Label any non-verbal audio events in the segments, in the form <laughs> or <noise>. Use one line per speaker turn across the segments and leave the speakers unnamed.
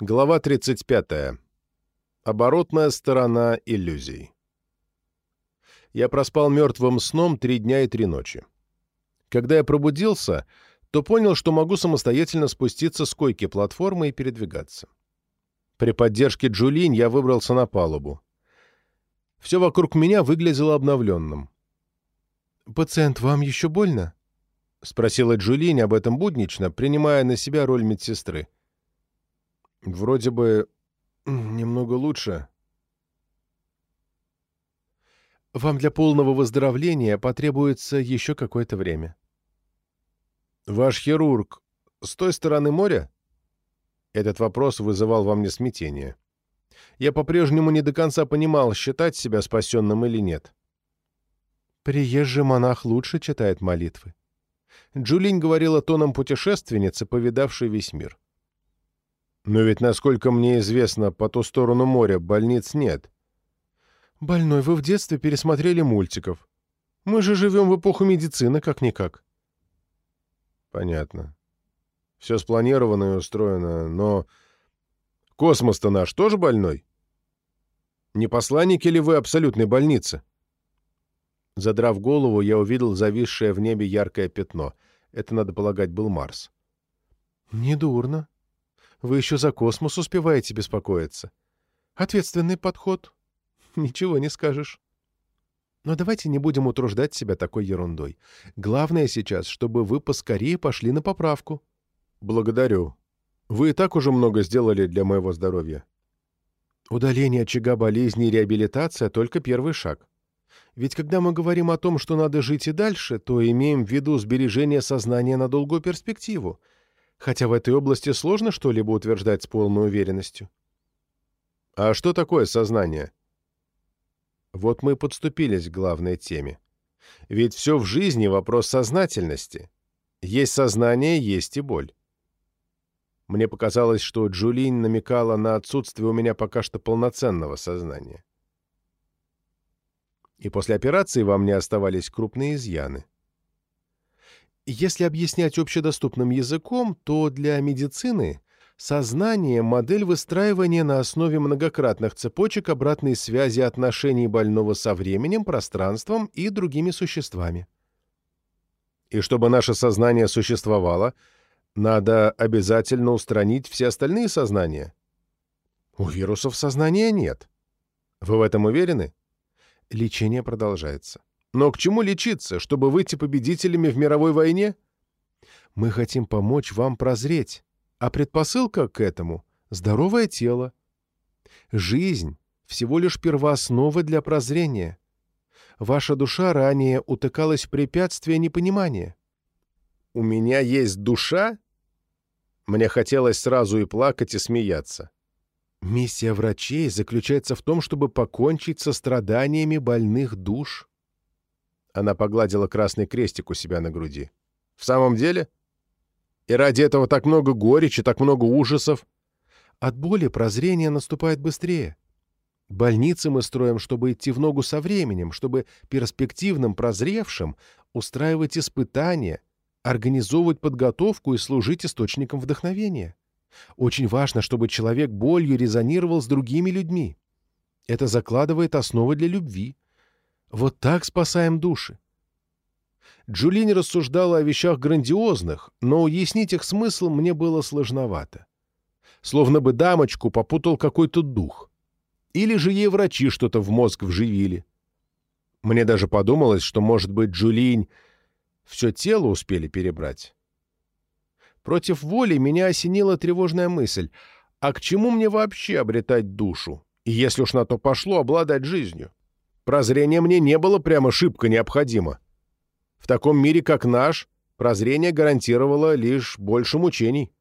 Глава 35. Оборотная сторона иллюзий. Я проспал мертвым сном три дня и три ночи. Когда я пробудился, то понял, что могу самостоятельно спуститься с койки платформы и передвигаться. При поддержке Джулинь я выбрался на палубу. Все вокруг меня выглядело обновленным. «Пациент, вам еще больно?» — спросила Джулинь об этом буднично, принимая на себя роль медсестры. Вроде бы немного лучше. Вам для полного выздоровления потребуется еще какое-то время. Ваш хирург с той стороны моря? Этот вопрос вызывал во мне смятение. Я по-прежнему не до конца понимал, считать себя спасенным или нет. Приезжий монах лучше читает молитвы. Джулинь говорила тоном путешественницы, повидавшей весь мир. Но ведь, насколько мне известно, по ту сторону моря больниц нет. Больной, вы в детстве пересмотрели мультиков. Мы же живем в эпоху медицины, как-никак. Понятно. Все спланировано и устроено, но... Космос-то наш тоже больной? Не посланники ли вы абсолютной больницы? Задрав голову, я увидел зависшее в небе яркое пятно. Это, надо полагать, был Марс. «Недурно», вы еще за космос успеваете беспокоиться. Ответственный подход. <laughs> Ничего не скажешь. Но давайте не будем утруждать себя такой ерундой. Главное сейчас, чтобы вы поскорее пошли на поправку. Благодарю. Вы и так уже много сделали для моего здоровья. Удаление очага болезни и реабилитация — только первый шаг. Ведь когда мы говорим о том, что надо жить и дальше, то имеем в виду сбережение сознания на долгую перспективу — хотя в этой области сложно что-либо утверждать с полной уверенностью. А что такое сознание? Вот мы подступились к главной теме. Ведь все в жизни вопрос сознательности. Есть сознание, есть и боль. Мне показалось, что Джулин намекала на отсутствие у меня пока что полноценного сознания. И после операции во мне оставались крупные изъяны. Если объяснять общедоступным языком, то для медицины сознание – модель выстраивания на основе многократных цепочек обратной связи отношений больного со временем, пространством и другими существами. И чтобы наше сознание существовало, надо обязательно устранить все остальные сознания. У вирусов сознания нет. Вы в этом уверены? Лечение продолжается. Но к чему лечиться, чтобы выйти победителями в мировой войне? Мы хотим помочь вам прозреть, а предпосылка к этому — здоровое тело. Жизнь — всего лишь первооснова для прозрения. Ваша душа ранее утыкалась в препятствия непонимания. «У меня есть душа?» Мне хотелось сразу и плакать, и смеяться. Миссия врачей заключается в том, чтобы покончить со страданиями больных душ. Она погладила красный крестик у себя на груди. «В самом деле? И ради этого так много горечи, так много ужасов?» «От боли прозрение наступает быстрее. Больницы мы строим, чтобы идти в ногу со временем, чтобы перспективным прозревшим устраивать испытания, организовывать подготовку и служить источником вдохновения. Очень важно, чтобы человек болью резонировал с другими людьми. Это закладывает основы для любви, вот так спасаем души. Джулини рассуждала о вещах грандиозных, но уяснить их смысл мне было сложновато. Словно бы дамочку попутал какой-то дух. Или же ей врачи что-то в мозг вживили. Мне даже подумалось, что, может быть, Джулинь все тело успели перебрать. Против воли меня осенила тревожная мысль. А к чему мне вообще обретать душу? И если уж на то пошло, обладать жизнью? Прозрение мне не было прямо шибко необходимо. В таком мире, как наш, прозрение гарантировало лишь больше мучений.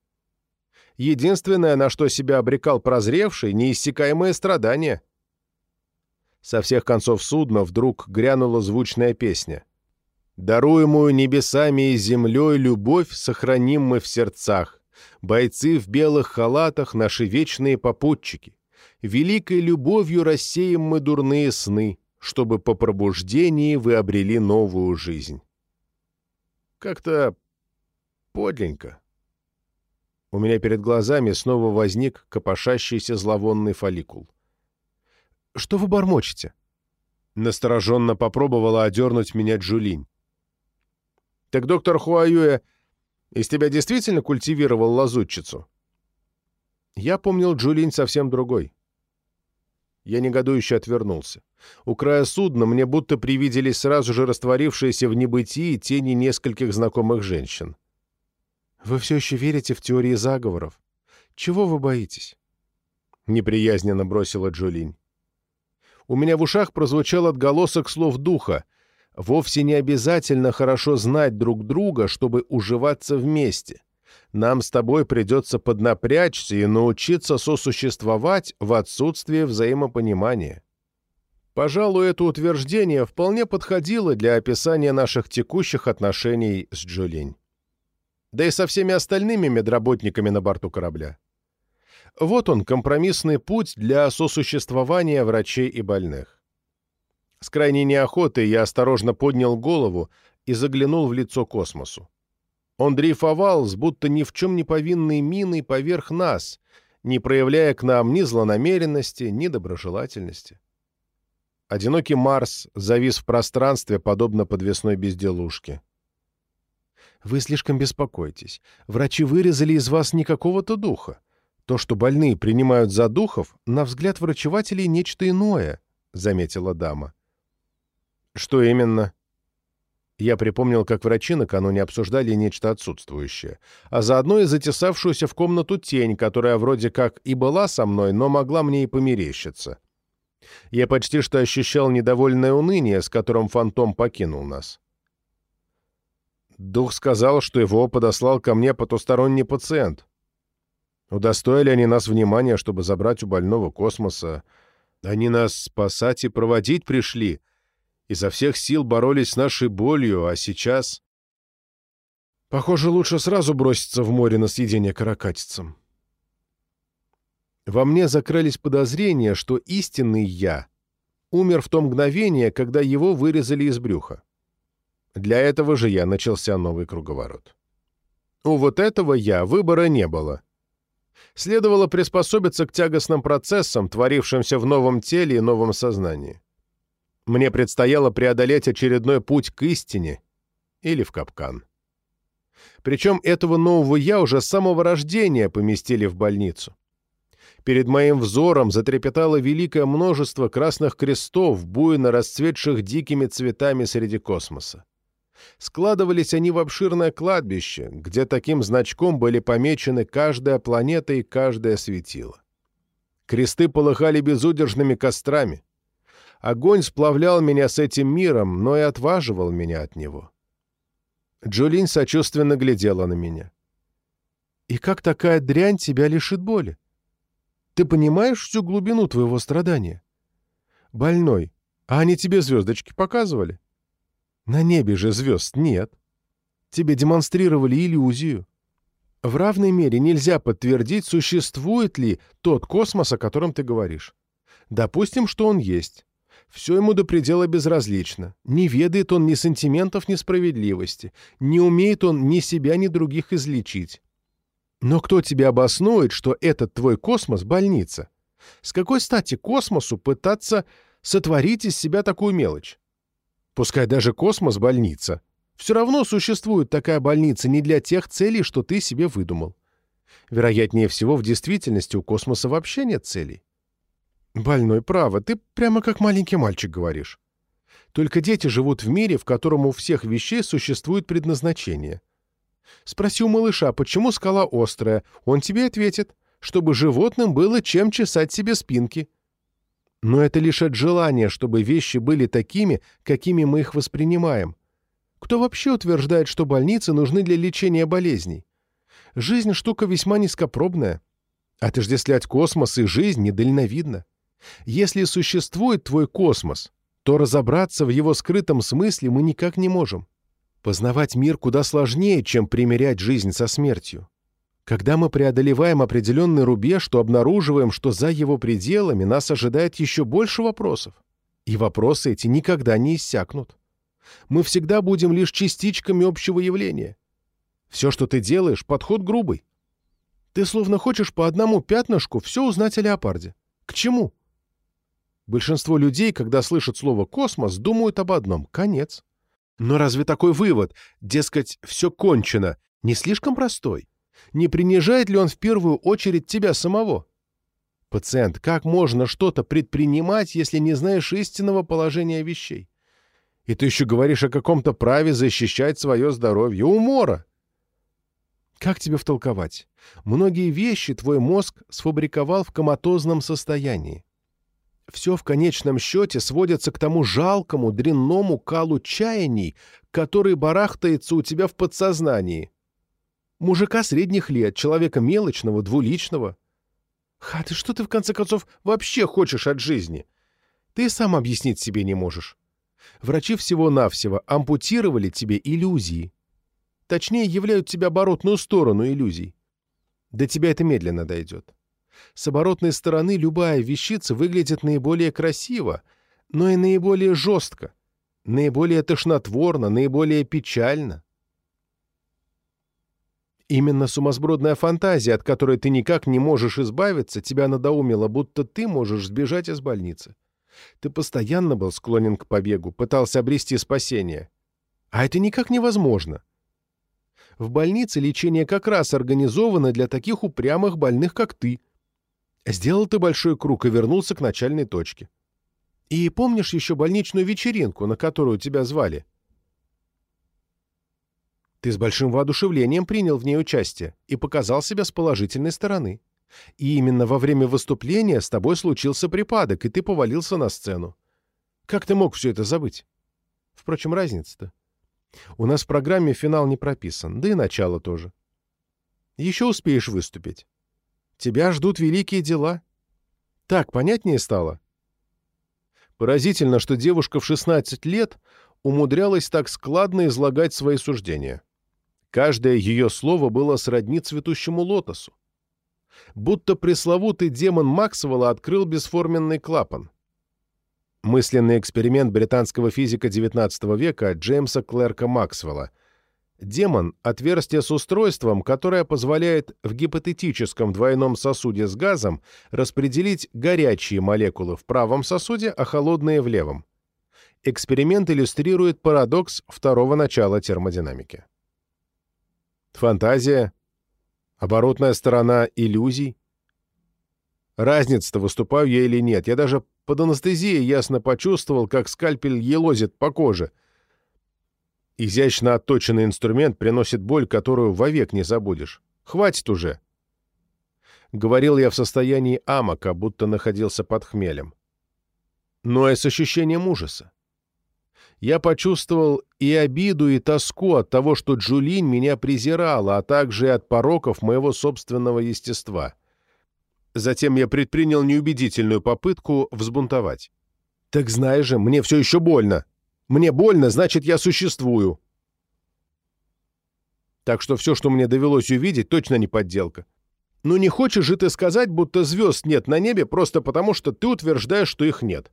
Единственное, на что себя обрекал прозревший, неиссякаемое страдание. Со всех концов судна вдруг грянула звучная песня. «Даруемую небесами и землей любовь сохраним мы в сердцах. Бойцы в белых халатах — наши вечные попутчики. Великой любовью рассеем мы дурные сны чтобы по пробуждении вы обрели новую жизнь. Как-то подленько. У меня перед глазами снова возник копошащийся зловонный фолликул. «Что вы бормочете?» Настороженно попробовала одернуть меня Джулинь. «Так доктор Хуаюэ из тебя действительно культивировал лазутчицу?» Я помнил Джулинь совсем другой. Я негодующе отвернулся. У края судна мне будто привиделись сразу же растворившиеся в небытии тени нескольких знакомых женщин. «Вы все еще верите в теории заговоров? Чего вы боитесь?» Неприязненно бросила Джулинь. У меня в ушах прозвучал отголосок слов духа. Вовсе не обязательно хорошо знать друг друга, чтобы уживаться вместе. Нам с тобой придется поднапрячься и научиться сосуществовать в отсутствии взаимопонимания. Пожалуй, это утверждение вполне подходило для описания наших текущих отношений с Джулинь. Да и со всеми остальными медработниками на борту корабля. Вот он, компромиссный путь для сосуществования врачей и больных. С крайней неохотой я осторожно поднял голову и заглянул в лицо космосу. Он дрейфовал с будто ни в чем не повинной миной поверх нас, не проявляя к нам ни злонамеренности, ни доброжелательности. Одинокий Марс завис в пространстве, подобно подвесной безделушке. «Вы слишком беспокойтесь. Врачи вырезали из вас не какого-то духа. То, что больные принимают за духов, на взгляд врачевателей нечто иное», — заметила дама. «Что именно?» Я припомнил, как врачи накануне обсуждали нечто отсутствующее, а заодно и затесавшуюся в комнату тень, которая вроде как и была со мной, но могла мне и померещиться. Я почти что ощущал недовольное уныние, с которым фантом покинул нас. Дух сказал, что его подослал ко мне потусторонний пациент. Удостоили они нас внимания, чтобы забрать у больного космоса. Они нас спасать и проводить пришли — изо всех сил боролись с нашей болью, а сейчас... Похоже, лучше сразу броситься в море на съедение каракатицам. Во мне закрылись подозрения, что истинный «я» умер в то мгновение, когда его вырезали из брюха. Для этого же я начался новый круговорот. У вот этого «я» выбора не было. Следовало приспособиться к тягостным процессам, творившимся в новом теле и новом сознании. Мне предстояло преодолеть очередной путь к истине или в капкан. Причем этого нового «я» уже с самого рождения поместили в больницу. Перед моим взором затрепетало великое множество красных крестов, буйно расцветших дикими цветами среди космоса. Складывались они в обширное кладбище, где таким значком были помечены каждая планета и каждое светило. Кресты полыхали безудержными кострами. Огонь сплавлял меня с этим миром, но и отваживал меня от него. Джулин сочувственно глядела на меня. «И как такая дрянь тебя лишит боли? Ты понимаешь всю глубину твоего страдания? Больной, а они тебе звездочки показывали? На небе же звезд нет. Тебе демонстрировали иллюзию. В равной мере нельзя подтвердить, существует ли тот космос, о котором ты говоришь. Допустим, что он есть. Все ему до предела безразлично. Не ведает он ни сантиментов, ни справедливости. Не умеет он ни себя, ни других излечить. Но кто тебе обоснует, что этот твой космос — больница? С какой стати космосу пытаться сотворить из себя такую мелочь? Пускай даже космос — больница. Все равно существует такая больница не для тех целей, что ты себе выдумал. Вероятнее всего, в действительности у космоса вообще нет целей. «Больной, право, ты прямо как маленький мальчик говоришь. Только дети живут в мире, в котором у всех вещей существует предназначение. Спроси у малыша, почему скала острая, он тебе ответит, чтобы животным было чем чесать себе спинки. Но это лишь от желания, чтобы вещи были такими, какими мы их воспринимаем. Кто вообще утверждает, что больницы нужны для лечения болезней? Жизнь — штука весьма низкопробная. Отождествлять космос и жизнь недальновидно. Если существует твой космос, то разобраться в его скрытом смысле мы никак не можем. Познавать мир куда сложнее, чем примерять жизнь со смертью. Когда мы преодолеваем определенный рубеж, то обнаруживаем, что за его пределами нас ожидает еще больше вопросов. И вопросы эти никогда не иссякнут. Мы всегда будем лишь частичками общего явления. Все, что ты делаешь, подход грубый. Ты словно хочешь по одному пятнышку все узнать о леопарде. К чему? Большинство людей, когда слышат слово «космос», думают об одном — конец. Но разве такой вывод, дескать, все кончено, не слишком простой? Не принижает ли он в первую очередь тебя самого? Пациент, как можно что-то предпринимать, если не знаешь истинного положения вещей? И ты еще говоришь о каком-то праве защищать свое здоровье. Умора! Как тебе втолковать? Многие вещи твой мозг сфабриковал в коматозном состоянии. Все в конечном счете сводится к тому жалкому, дрянному калу чаяний, который барахтается у тебя в подсознании. Мужика средних лет, человека мелочного, двуличного. Ха, ты что ты, в конце концов, вообще хочешь от жизни? Ты сам объяснить себе не можешь. Врачи всего-навсего ампутировали тебе иллюзии. Точнее, являют тебе оборотную сторону иллюзий. До тебя это медленно дойдет. С оборотной стороны любая вещица выглядит наиболее красиво, но и наиболее жестко, наиболее тошнотворно, наиболее печально. Именно сумасбродная фантазия, от которой ты никак не можешь избавиться, тебя надоумила, будто ты можешь сбежать из больницы. Ты постоянно был склонен к побегу, пытался обрести спасение. А это никак невозможно. В больнице лечение как раз организовано для таких упрямых больных, как ты. Сделал ты большой круг и вернулся к начальной точке. И помнишь еще больничную вечеринку, на которую тебя звали? Ты с большим воодушевлением принял в ней участие и показал себя с положительной стороны. И именно во время выступления с тобой случился припадок, и ты повалился на сцену. Как ты мог все это забыть? Впрочем, разница-то. У нас в программе финал не прописан, да и начало тоже. Еще успеешь выступить. Тебя ждут великие дела. Так, понятнее стало? Поразительно, что девушка в 16 лет умудрялась так складно излагать свои суждения. Каждое ее слово было сродни цветущему лотосу будто пресловутый демон Максвелла открыл бесформенный клапан. Мысленный эксперимент британского физика XIX века Джеймса Клерка Максвелла. Демон — отверстие с устройством, которое позволяет в гипотетическом двойном сосуде с газом распределить горячие молекулы в правом сосуде, а холодные в левом. Эксперимент иллюстрирует парадокс второго начала термодинамики. Фантазия, Оборотная сторона иллюзий. Разница-то, выступаю я или нет. Я даже под анестезией ясно почувствовал, как скальпель елозит по коже. Изящно отточенный инструмент приносит боль, которую вовек не забудешь. Хватит уже. Говорил я в состоянии амока, будто находился под хмелем. Но и с ощущением ужаса я почувствовал и обиду, и тоску от того, что Джулин меня презирала, а также и от пороков моего собственного естества. Затем я предпринял неубедительную попытку взбунтовать. «Так знаешь же, мне все еще больно. Мне больно, значит, я существую». Так что все, что мне довелось увидеть, точно не подделка. Ну не хочешь же ты сказать, будто звезд нет на небе просто потому, что ты утверждаешь, что их нет?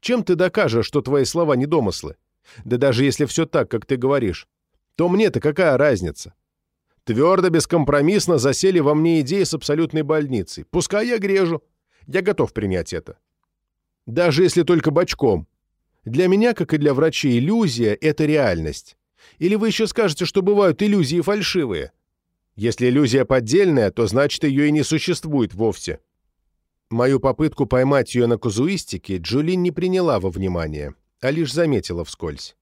Чем ты докажешь, что твои слова не домыслы? Да даже если все так, как ты говоришь, то мне-то какая разница? Твердо, бескомпромиссно засели во мне идеи с абсолютной больницей. Пускай я грежу. Я готов принять это. Даже если только бочком. Для меня, как и для врачей, иллюзия — это реальность. Или вы еще скажете, что бывают иллюзии фальшивые? Если иллюзия поддельная, то значит ее и не существует вовсе. Мою попытку поймать ее на казуистике Джулин не приняла во внимание а лишь заметила вскользь.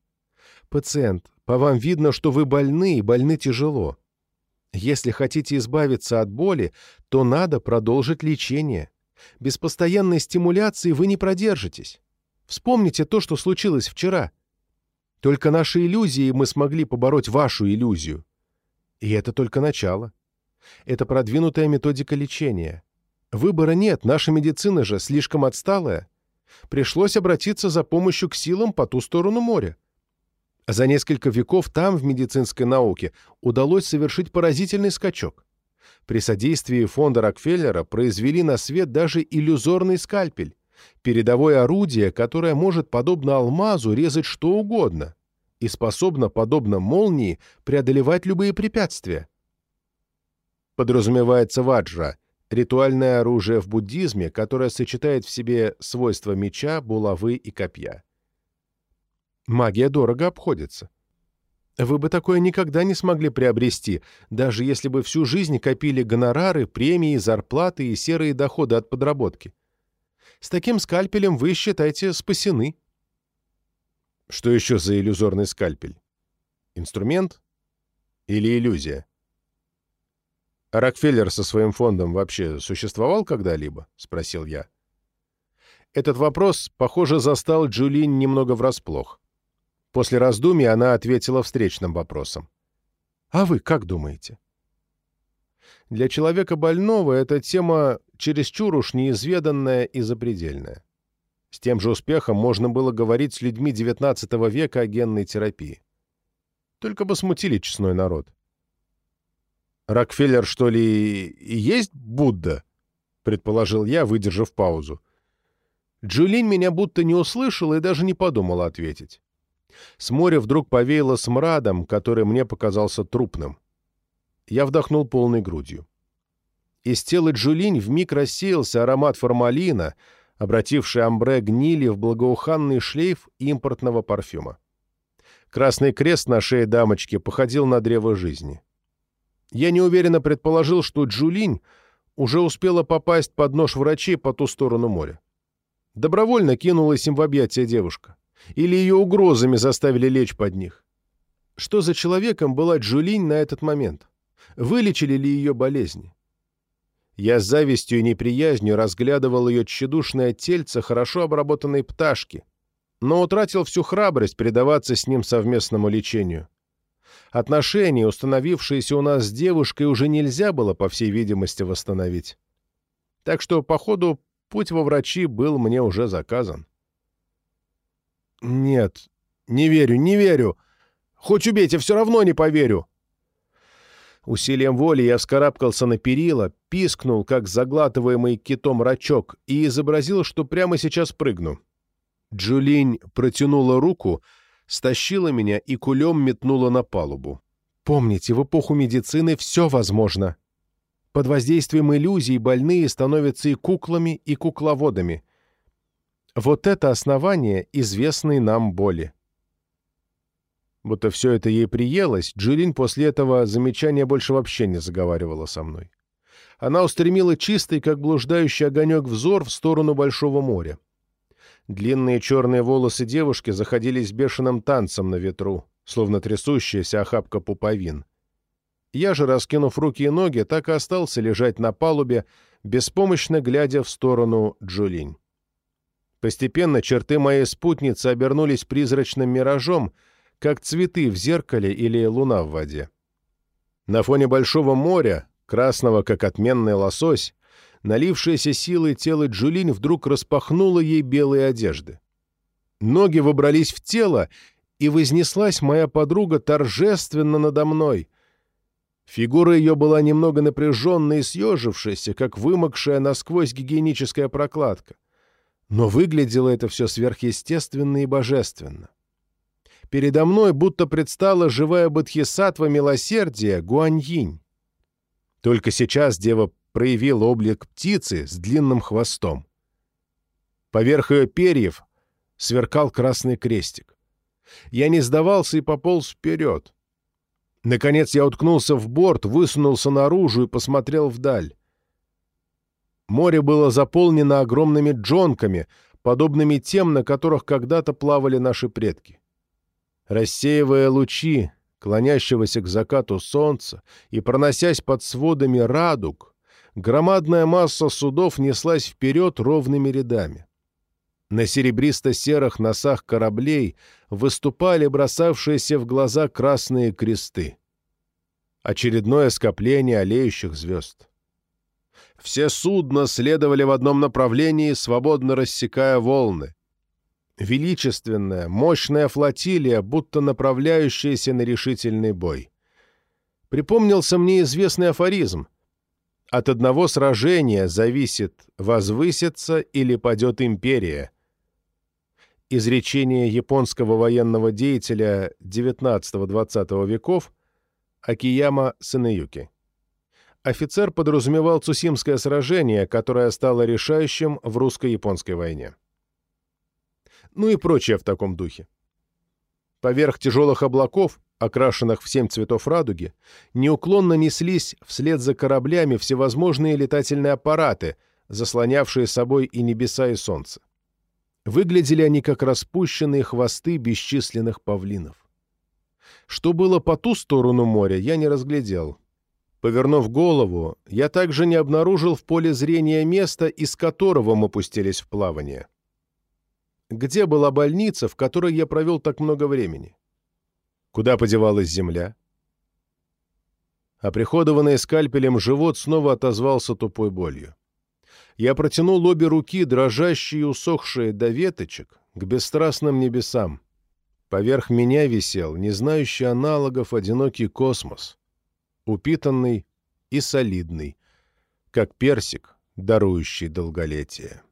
«Пациент, по вам видно, что вы больны и больны тяжело. Если хотите избавиться от боли, то надо продолжить лечение. Без постоянной стимуляции вы не продержитесь. Вспомните то, что случилось вчера. Только нашей иллюзией мы смогли побороть вашу иллюзию. И это только начало. Это продвинутая методика лечения. Выбора нет, наша медицина же слишком отсталая пришлось обратиться за помощью к силам по ту сторону моря. За несколько веков там, в медицинской науке, удалось совершить поразительный скачок. При содействии фонда Рокфеллера произвели на свет даже иллюзорный скальпель, передовое орудие, которое может, подобно алмазу, резать что угодно и способно, подобно молнии, преодолевать любые препятствия. подразумевается ваджра, ритуальное оружие в буддизме, которое сочетает в себе свойства меча, булавы и копья. Магия дорого обходится. Вы бы такое никогда не смогли приобрести, даже если бы всю жизнь копили гонорары, премии, зарплаты и серые доходы от подработки. С таким скальпелем вы, считайте, спасены. Что еще за иллюзорный скальпель? Инструмент? Или иллюзия? Рокфеллер со своим фондом вообще существовал когда-либо? Спросил я. Этот вопрос, похоже, застал Джулин немного врасплох. После раздумий она ответила встречным вопросом. «А вы как думаете?» Для человека больного эта тема чересчур уж неизведанная и запредельная. С тем же успехом можно было говорить с людьми XIX века о генной терапии. Только бы смутили честной народ. «Рокфеллер, что ли, и есть Будда?» — предположил я, выдержав паузу. Джулин меня будто не услышала и даже не подумала ответить. С моря вдруг повеяло смрадом, который мне показался трупным. Я вдохнул полной грудью. Из тела Джулинь вмиг рассеялся аромат формалина, обративший амбре гнили в благоуханный шлейф импортного парфюма. Красный крест на шее дамочки походил на древо жизни. Я неуверенно предположил, что Джулинь уже успела попасть под нож врачей по ту сторону моря. Добровольно кинулась им в объятия девушка. Или ее угрозами заставили лечь под них? Что за человеком была Джулинь на этот момент? Вылечили ли ее болезни? Я с завистью и неприязнью разглядывал ее тщедушное тельце хорошо обработанной пташки, но утратил всю храбрость предаваться с ним совместному лечению. Отношения, установившиеся у нас с девушкой, уже нельзя было, по всей видимости, восстановить. Так что, походу, путь во врачи был мне уже заказан. «Нет, не верю, не верю. Хоть убейте, все равно не поверю». Усилием воли я вскарабкался на перила, пискнул, как заглатываемый китом рачок, и изобразил, что прямо сейчас прыгну. Джулинь протянула руку, стащила меня и кулем метнула на палубу. Помните, в эпоху медицины все возможно. Под воздействием иллюзий больные становятся и куклами, и кукловодами. Вот это основание известной нам боли. Будто все это ей приелось, Джилин после этого замечания больше вообще не заговаривала со мной. Она устремила чистый, как блуждающий огонек, взор в сторону Большого моря. Длинные черные волосы девушки заходились бешеным танцем на ветру, словно трясущаяся охапка пуповин. Я же, раскинув руки и ноги, так и остался лежать на палубе, беспомощно глядя в сторону Джулинь. Постепенно черты моей спутницы обернулись призрачным миражом, как цветы в зеркале или луна в воде. На фоне большого моря, красного, как отменный лосось, налившаяся силой тело Джулинь вдруг распахнуло ей белые одежды. Ноги выбрались в тело, и вознеслась моя подруга торжественно надо мной. Фигура ее была немного напряженной и съежившаяся, как вымокшая насквозь гигиеническая прокладка но выглядело это все сверхъестественно и божественно. Передо мной будто предстала живая бодхисаттва милосердия Гуаньинь. Только сейчас дева проявила облик птицы с длинным хвостом. Поверх ее перьев сверкал красный крестик. Я не сдавался и пополз вперед. Наконец я уткнулся в борт, высунулся наружу и посмотрел вдаль. Море было заполнено огромными джонками, подобными тем, на которых когда-то плавали наши предки. Рассеивая лучи, клонящегося к закату солнца и проносясь под сводами радуг, громадная масса судов неслась вперед ровными рядами. На серебристо-серых носах кораблей выступали бросавшиеся в глаза красные кресты. Очередное скопление олеющих звезд. Все судна следовали в одном направлении, свободно рассекая волны. Величественная, мощная флотилия, будто направляющаяся на решительный бой. Припомнился мне известный афоризм. От одного сражения зависит, возвысится или падет империя. Изречение японского военного деятеля XIX-XX веков Акияма Санеюки. офицер подразумевал Цусимское сражение, которое стало решающим в русско-японской войне. Ну и прочее в таком духе. Поверх тяжелых облаков, окрашенных в семь цветов радуги, неуклонно неслись вслед за кораблями всевозможные летательные аппараты, заслонявшие собой и небеса, и солнце. Выглядели они как распущенные хвосты бесчисленных павлинов. Что было по ту сторону моря, я не разглядел. Повернув голову, я также не обнаружил в поле зрения места, из которого мы пустились в плавание. Где была больница, в которой я провел так много времени? Куда подевалась земля? Оприходованный скальпелем живот снова отозвался тупой болью. Я протянул обе руки, дрожащие и усохшие до веточек, к бесстрастным небесам. Поверх меня висел, не знающий аналогов, одинокий космос, упитанный и солидный, как персик, дарующий долголетие.